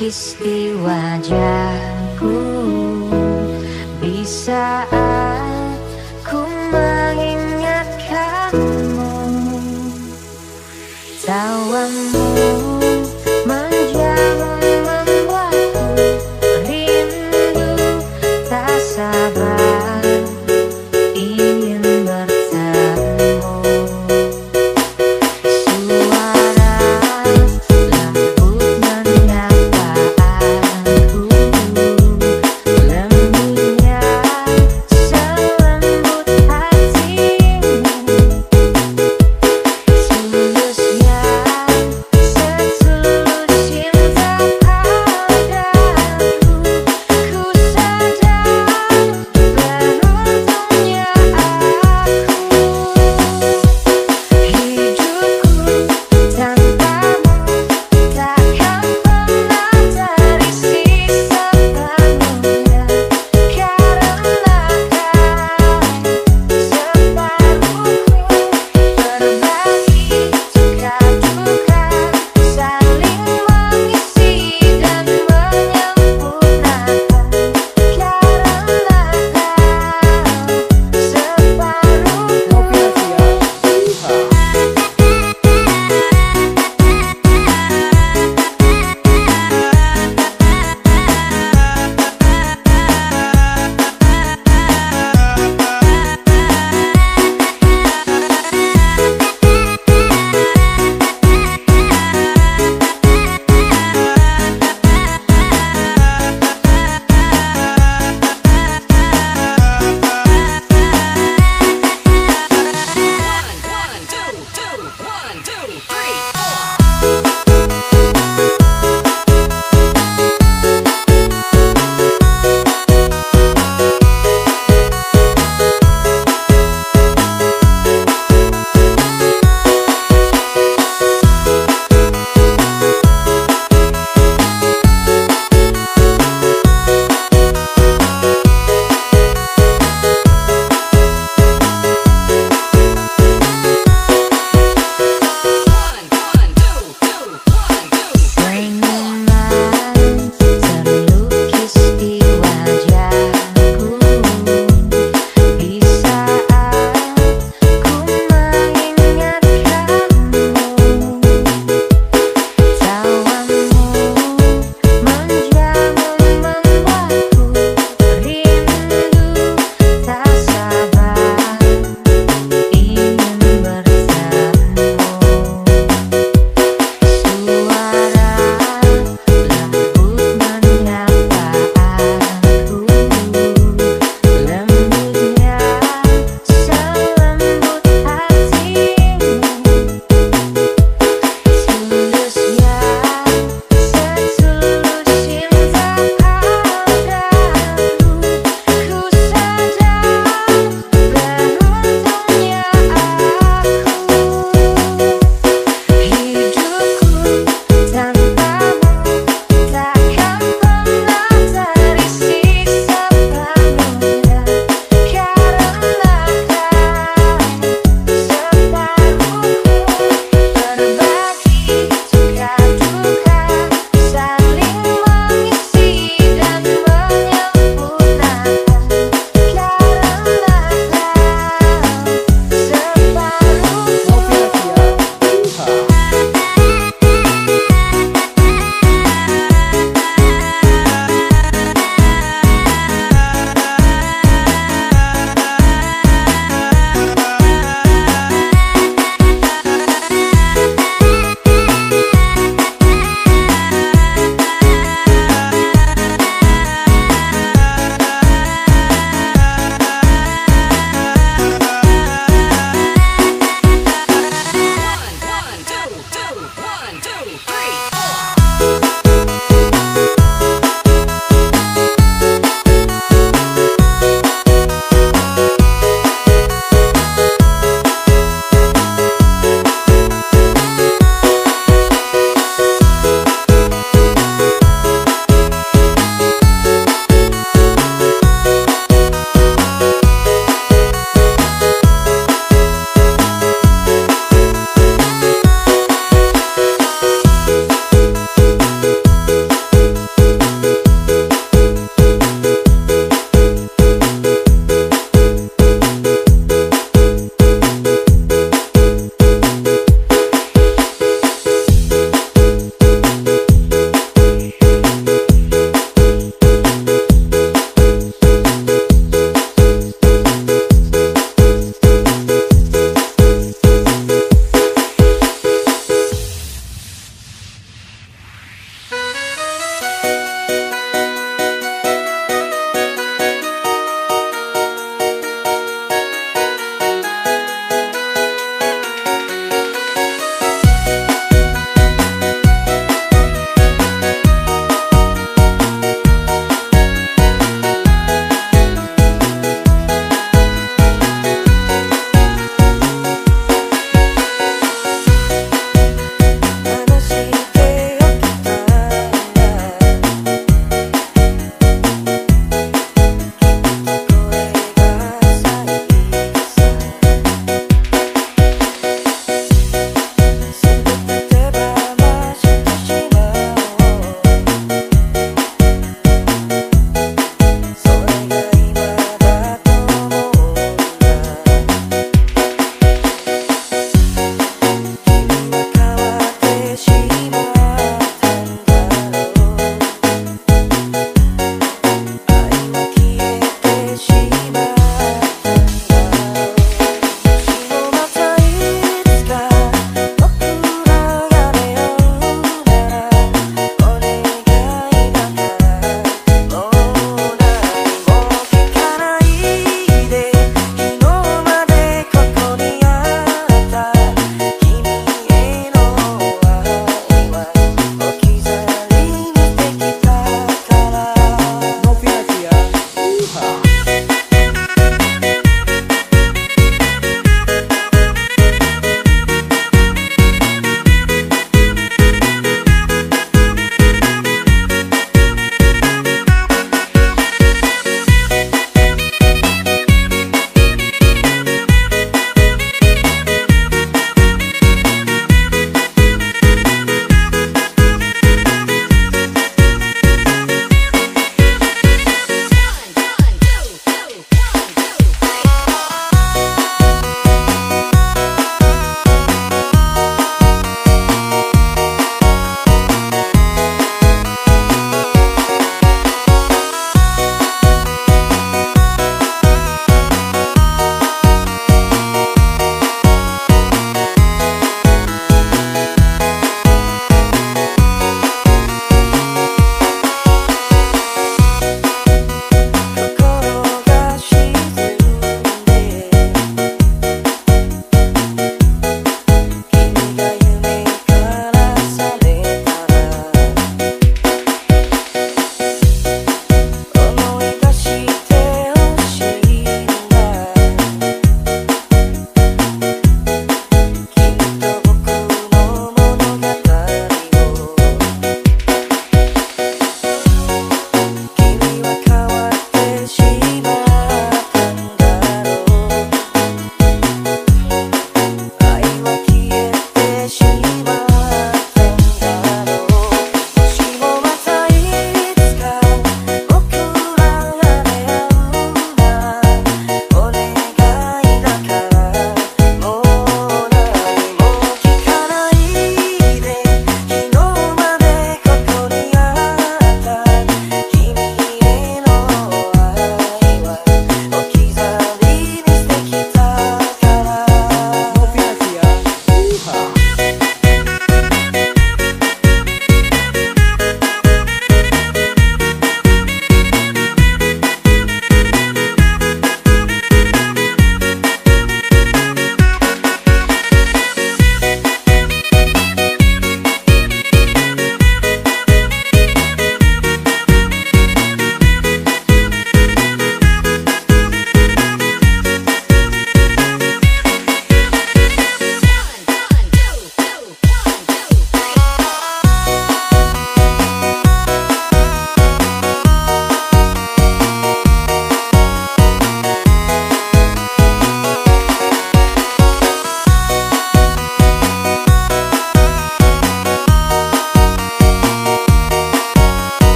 melukis di wajahku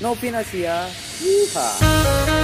não financiar. Uhá.